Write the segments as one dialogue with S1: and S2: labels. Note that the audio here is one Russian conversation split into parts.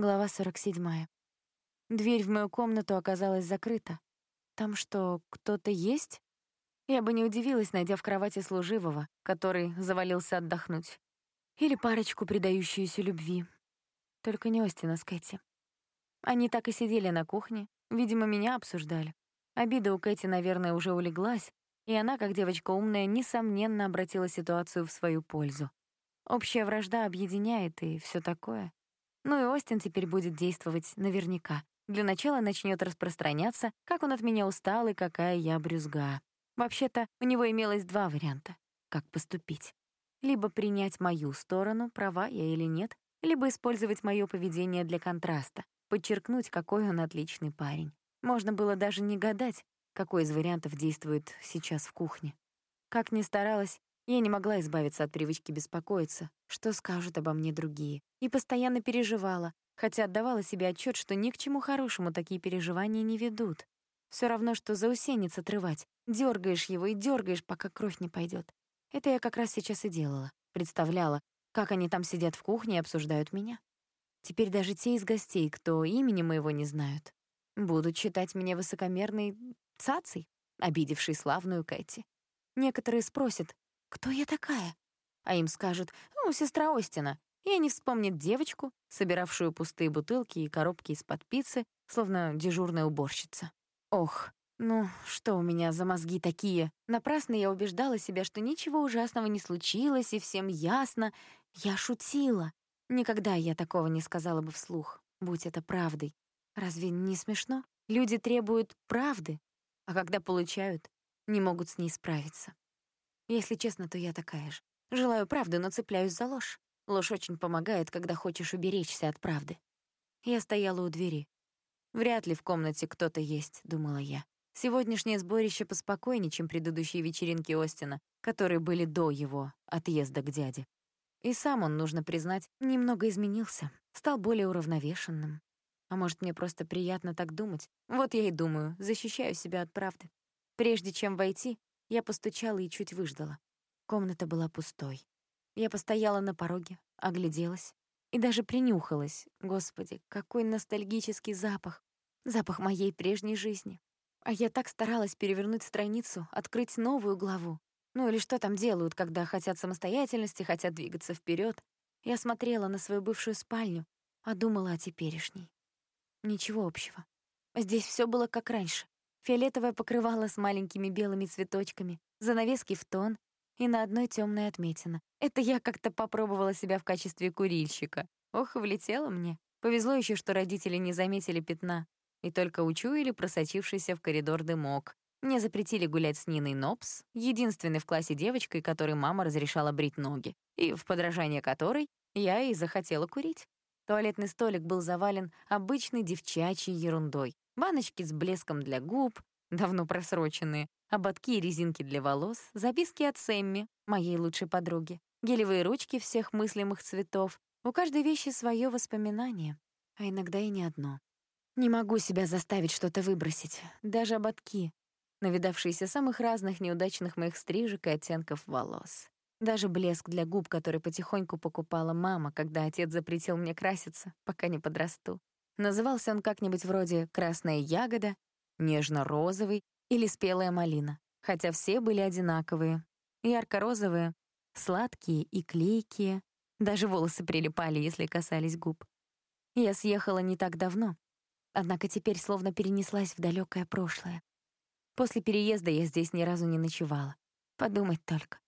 S1: Глава 47. Дверь в мою комнату оказалась закрыта. Там что, кто-то есть? Я бы не удивилась, найдя в кровати служивого, который завалился отдохнуть. Или парочку, предающуюся любви. Только не Остина с Кэти. Они так и сидели на кухне, видимо, меня обсуждали. Обида у Кэти, наверное, уже улеглась, и она, как девочка умная, несомненно обратила ситуацию в свою пользу. Общая вражда объединяет и все такое. Ну и Остин теперь будет действовать наверняка. Для начала начнет распространяться, как он от меня устал и какая я брюзга. Вообще-то, у него имелось два варианта, как поступить. Либо принять мою сторону, права я или нет, либо использовать мое поведение для контраста, подчеркнуть, какой он отличный парень. Можно было даже не гадать, какой из вариантов действует сейчас в кухне. Как ни старалась, я не могла избавиться от привычки беспокоиться, что скажут обо мне другие, и постоянно переживала, хотя отдавала себе отчет, что ни к чему хорошему такие переживания не ведут. Все равно, что заусенец отрывать, дергаешь его и дергаешь, пока кровь не пойдет. Это я как раз сейчас и делала, представляла, как они там сидят в кухне и обсуждают меня. Теперь даже те из гостей, кто имени моего не знают, будут считать меня высокомерной цацей, обидевшей славную Кэти. Некоторые спросят, кто я такая? А им скажут, ну, сестра Остина, и они вспомнят девочку, собиравшую пустые бутылки и коробки из-под пиццы, словно дежурная уборщица. Ох, ну, что у меня за мозги такие? Напрасно я убеждала себя, что ничего ужасного не случилось, и всем ясно. Я шутила. Никогда я такого не сказала бы вслух, будь это правдой. Разве не смешно? Люди требуют правды, а когда получают, не могут с ней справиться. Если честно, то я такая же. Желаю правды, но цепляюсь за ложь. Ложь очень помогает, когда хочешь уберечься от правды. Я стояла у двери. Вряд ли в комнате кто-то есть, думала я. Сегодняшнее сборище поспокойнее, чем предыдущие вечеринки Остина, которые были до его отъезда к дяде. И сам он, нужно признать, немного изменился, стал более уравновешенным. А может, мне просто приятно так думать? Вот я и думаю, защищаю себя от правды. Прежде чем войти, я постучала и чуть выждала. Комната была пустой. Я постояла на пороге, огляделась и даже принюхалась. Господи, какой ностальгический запах. Запах моей прежней жизни. А я так старалась перевернуть страницу, открыть новую главу. Ну или что там делают, когда хотят самостоятельности, хотят двигаться вперед. Я смотрела на свою бывшую спальню, а думала о теперешней. Ничего общего. Здесь все было как раньше. Фиолетовое покрывало с маленькими белыми цветочками, занавески в тон и на одной темная отметина. Это я как-то попробовала себя в качестве курильщика. Ох, влетело мне. Повезло еще, что родители не заметили пятна и только учуяли просочившийся в коридор дымок. Мне запретили гулять с Ниной Нопс, единственной в классе девочкой, которой мама разрешала брить ноги, и в подражание которой я и захотела курить. Туалетный столик был завален обычной девчачьей ерундой. Баночки с блеском для губ, давно просроченные, ободки и резинки для волос, записки от Сэмми, моей лучшей подруги, гелевые ручки всех мыслимых цветов. У каждой вещи свое воспоминание, а иногда и не одно. Не могу себя заставить что-то выбросить, даже ободки, навидавшиеся самых разных неудачных моих стрижек и оттенков волос. Даже блеск для губ, который потихоньку покупала мама, когда отец запретил мне краситься, пока не подрасту. Назывался он как-нибудь вроде «красная ягода», «нежно-розовый» или «спелая малина», хотя все были одинаковые. Ярко-розовые, сладкие и клейкие. Даже волосы прилипали, если касались губ. Я съехала не так давно, однако теперь словно перенеслась в далекое прошлое. После переезда я здесь ни разу не ночевала. Подумать только.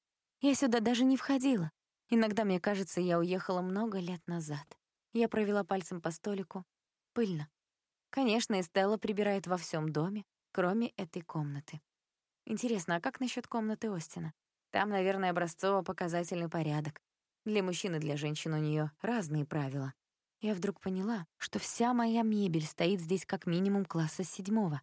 S1: Я сюда даже не входила. Иногда мне кажется, я уехала много лет назад. Я провела пальцем по столику, Пыльно. Конечно, Эстелла прибирает во всем доме, кроме этой комнаты. Интересно, а как насчет комнаты Остина? Там, наверное, образцово-показательный порядок. Для мужчин и для женщин у нее разные правила. Я вдруг поняла, что вся моя мебель стоит здесь как минимум класса седьмого.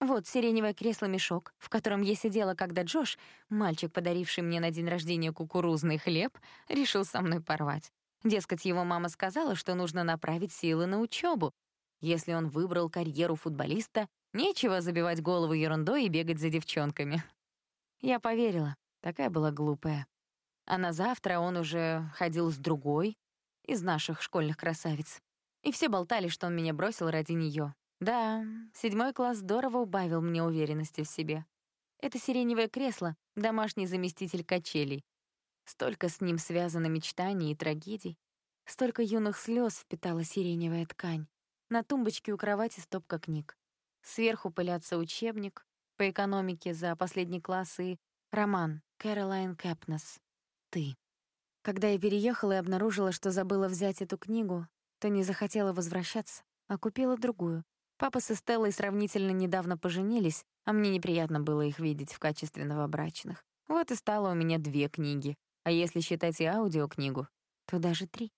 S1: Вот сиреневое кресло-мешок, в котором я сидела, когда Джош, мальчик, подаривший мне на день рождения кукурузный хлеб, решил со мной порвать. Дескать, его мама сказала, что нужно направить силы на учебу. Если он выбрал карьеру футболиста, нечего забивать голову ерундой и бегать за девчонками. Я поверила, такая была глупая. А на завтра он уже ходил с другой из наших школьных красавиц. И все болтали, что он меня бросил ради нее. Да, седьмой класс здорово убавил мне уверенности в себе. Это сиреневое кресло — домашний заместитель качелей. Столько с ним связано мечтаний и трагедий. Столько юных слез впитала сиреневая ткань. На тумбочке у кровати стопка книг. Сверху пылятся учебник по экономике за последний класс и роман Кэролайн Кэпнес «Ты». Когда я переехала и обнаружила, что забыла взять эту книгу, то не захотела возвращаться, а купила другую. Папа с Эстеллой сравнительно недавно поженились, а мне неприятно было их видеть в качестве новобрачных. Вот и стало у меня две книги. А если считать и аудиокнигу, то даже три.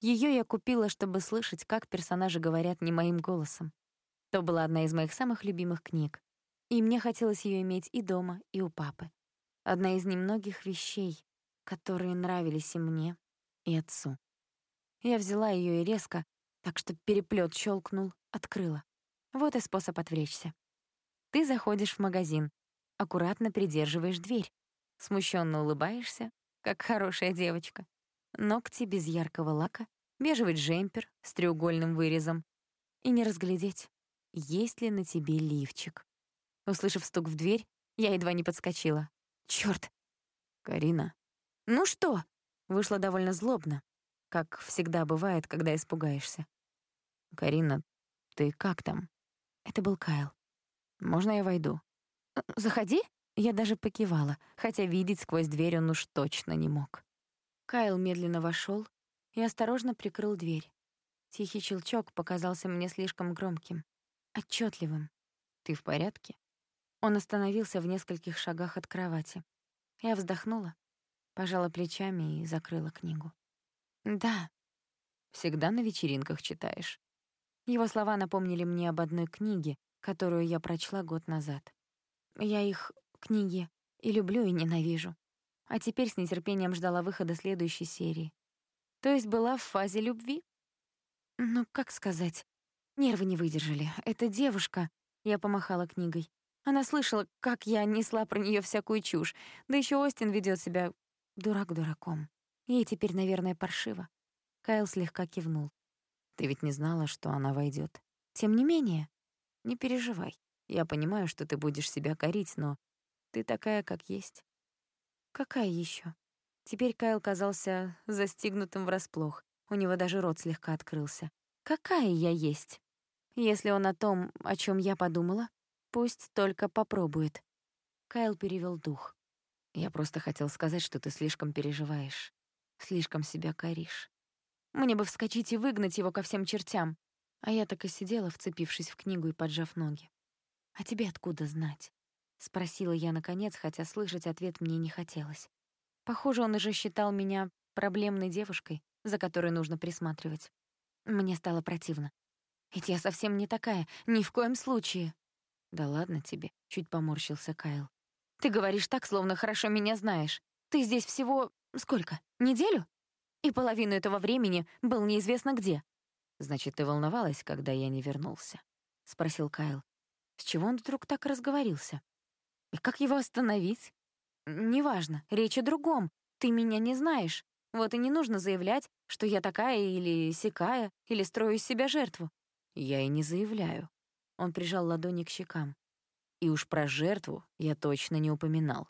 S1: Ее я купила, чтобы слышать, как персонажи говорят не моим голосом. То была одна из моих самых любимых книг. И мне хотелось ее иметь и дома, и у папы. Одна из немногих вещей, которые нравились и мне, и отцу. Я взяла ее и резко, так что переплет щелкнул, открыла. Вот и способ отвлечься. Ты заходишь в магазин, аккуратно придерживаешь дверь, смущенно улыбаешься, как хорошая девочка. Ногти без яркого лака, бежевый джемпер с треугольным вырезом. И не разглядеть, есть ли на тебе лифчик. Услышав стук в дверь, я едва не подскочила. Чёрт! Карина. Ну что? Вышло довольно злобно, как всегда бывает, когда испугаешься. Карина, ты как там? Это был Кайл. Можно я войду? «Э, заходи. Я даже покивала, хотя видеть сквозь дверь он уж точно не мог. Кайл медленно вошел и осторожно прикрыл дверь. Тихий щелчок показался мне слишком громким, отчетливым. «Ты в порядке?» Он остановился в нескольких шагах от кровати. Я вздохнула, пожала плечами и закрыла книгу. «Да». «Всегда на вечеринках читаешь?» Его слова напомнили мне об одной книге, которую я прочла год назад. Я их, книги, и люблю, и ненавижу. А теперь с нетерпением ждала выхода следующей серии. То есть была в фазе любви? Ну, как сказать? Нервы не выдержали. Эта девушка... Я помахала книгой. Она слышала, как я несла про нее всякую чушь. Да еще Остин ведет себя дурак дураком. Ей теперь, наверное, паршиво. Кайл слегка кивнул. Ты ведь не знала, что она войдет. Тем не менее, не переживай. Я понимаю, что ты будешь себя корить, но ты такая, как есть. Какая еще? Теперь Кайл казался застигнутым врасплох. У него даже рот слегка открылся. Какая я есть? Если он о том, о чем я подумала, пусть только попробует. Кайл перевел дух. Я просто хотел сказать, что ты слишком переживаешь, слишком себя коришь. Мне бы вскочить и выгнать его ко всем чертям. А я так и сидела, вцепившись в книгу и поджав ноги. «А тебе откуда знать?» — спросила я наконец, хотя слышать ответ мне не хотелось. Похоже, он уже считал меня проблемной девушкой, за которой нужно присматривать. Мне стало противно. Ведь я совсем не такая, ни в коем случае. «Да ладно тебе», — чуть поморщился Кайл. «Ты говоришь так, словно хорошо меня знаешь. Ты здесь всего... сколько? Неделю? И половину этого времени был неизвестно где». «Значит, ты волновалась, когда я не вернулся?» — спросил Кайл. С чего он вдруг так разговорился? И как его остановить? Неважно, речь о другом. Ты меня не знаешь. Вот и не нужно заявлять, что я такая или сякая, или строю из себя жертву. Я и не заявляю. Он прижал ладони к щекам. И уж про жертву я точно не упоминал.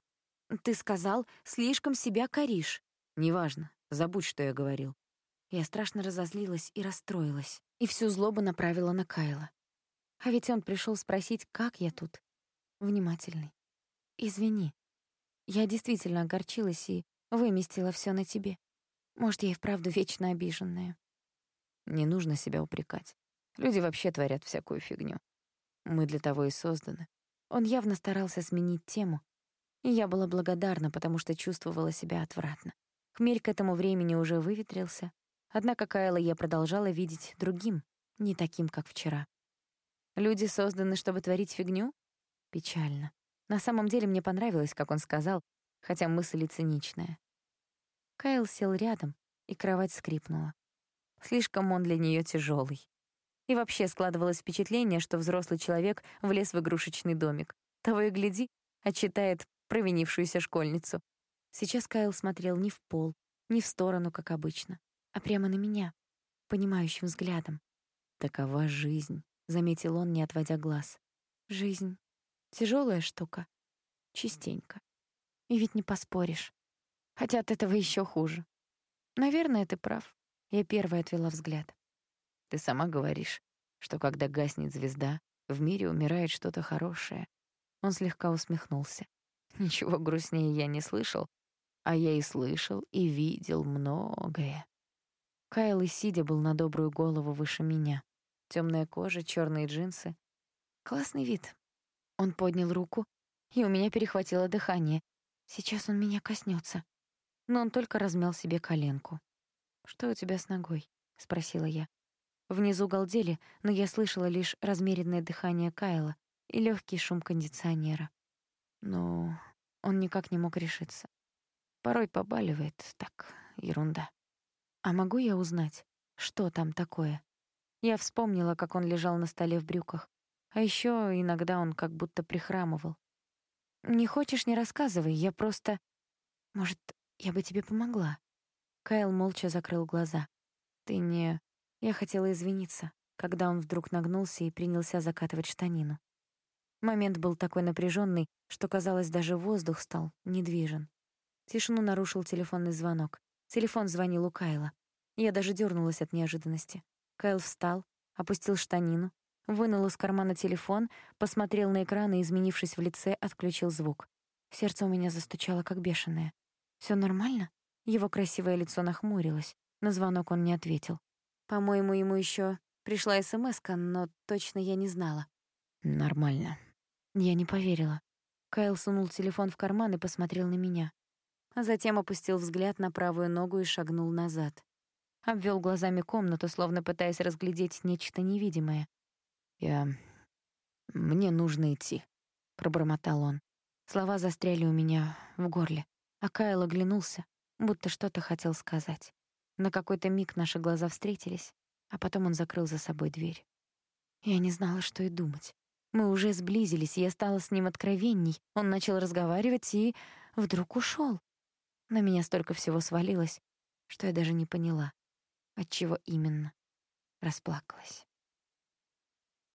S1: Ты сказал, слишком себя коришь. Неважно, забудь, что я говорил. Я страшно разозлилась и расстроилась, и всю злобу направила на Кайла. А ведь он пришел спросить, как я тут. Внимательный. Извини. Я действительно огорчилась и выместила все на тебе. Может, я и вправду вечно обиженная. Не нужно себя упрекать. Люди вообще творят всякую фигню. Мы для того и созданы. Он явно старался сменить тему, и я была благодарна, потому что чувствовала себя отвратно. Хмель к этому времени уже выветрился, однако Кайла я продолжала видеть другим, не таким, как вчера. Люди созданы, чтобы творить фигню? Печально. На самом деле мне понравилось, как он сказал, хотя мысль и циничная. Кайл сел рядом, и кровать скрипнула. Слишком он для нее тяжелый. И вообще складывалось впечатление, что взрослый человек влез в игрушечный домик. Того и гляди, отчитает провинившуюся школьницу. Сейчас Кайл смотрел не в пол, не в сторону, как обычно, а прямо на меня. понимающим взглядом. «Такова жизнь», — заметил он, не отводя глаз. «Жизнь — тяжелая штука. Частенько. И ведь не поспоришь. Хотя от этого еще хуже. Наверное, ты прав. Я первая отвела взгляд. Ты сама говоришь, что когда гаснет звезда, в мире умирает что-то хорошее. Он слегка усмехнулся. Ничего грустнее я не слышал, а я и слышал, и видел многое. Кайл и сидя был на добрую голову выше меня. Темная кожа, черные джинсы. Классный вид. Он поднял руку, и у меня перехватило дыхание. Сейчас он меня коснется но он только размял себе коленку. «Что у тебя с ногой?» — спросила я. Внизу галдели, но я слышала лишь размеренное дыхание Кайла и легкий шум кондиционера. Но он никак не мог решиться. Порой побаливает, так, ерунда. А могу я узнать, что там такое? Я вспомнила, как он лежал на столе в брюках. А еще иногда он как будто прихрамывал. «Не хочешь — не рассказывай, я просто... Может, я бы тебе помогла. Кайл молча закрыл глаза. Ты не... Я хотела извиниться, когда он вдруг нагнулся и принялся закатывать штанину. Момент был такой напряженный, что, казалось, даже воздух стал недвижен. Тишину нарушил телефонный звонок. Телефон звонил у Кайла. Я даже дернулась от неожиданности. Кайл встал, опустил штанину, вынул из кармана телефон, посмотрел на экран и, изменившись в лице, отключил звук. Сердце у меня застучало, как бешеное. Все нормально?» Его красивое лицо нахмурилось. На звонок он не ответил. По-моему, ему еще пришла смс но точно я не знала. «Нормально». Я не поверила. Кайл сунул телефон в карман и посмотрел на меня. А затем опустил взгляд на правую ногу и шагнул назад. Обвел глазами комнату, словно пытаясь разглядеть нечто невидимое. «Я... мне нужно идти», — пробормотал он. Слова застряли у меня в горле. А Кайл оглянулся, будто что-то хотел сказать. На какой-то миг наши глаза встретились, а потом он закрыл за собой дверь. Я не знала, что и думать. Мы уже сблизились, я стала с ним откровенней. Он начал разговаривать и вдруг ушел. На меня столько всего свалилось, что я даже не поняла, от чего именно. Расплакалась.